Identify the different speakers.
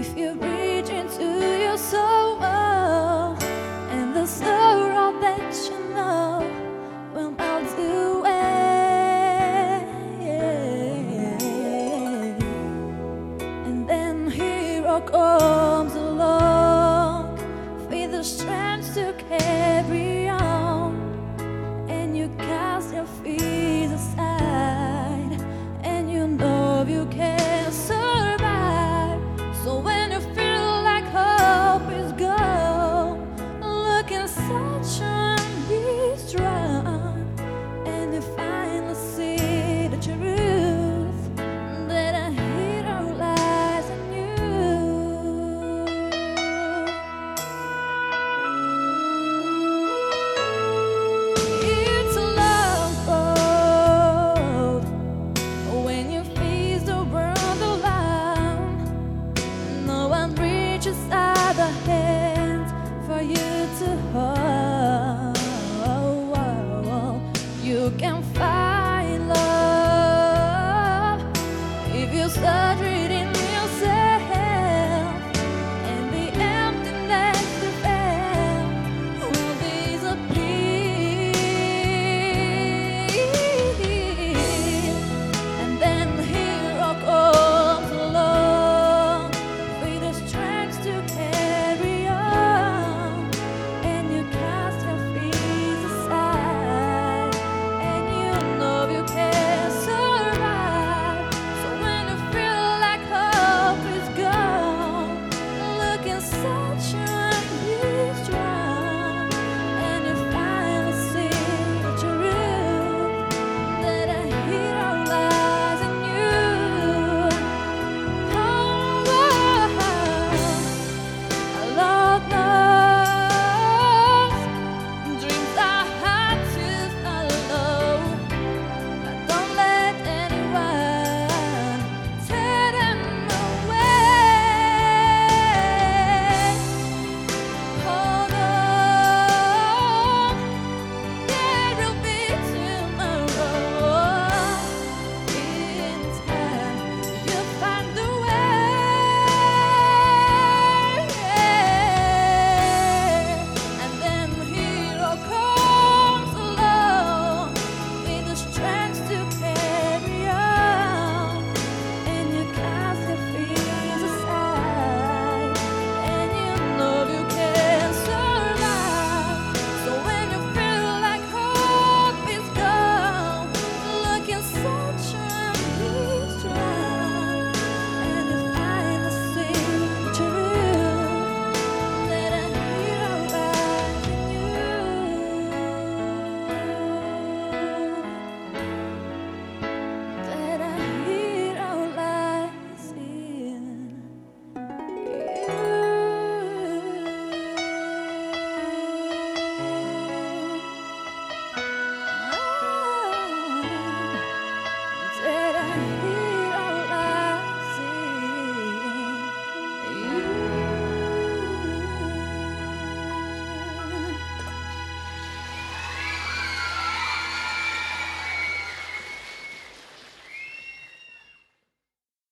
Speaker 1: If you reach into your soul and the sorrow that you know will melt away, and then hero comes along.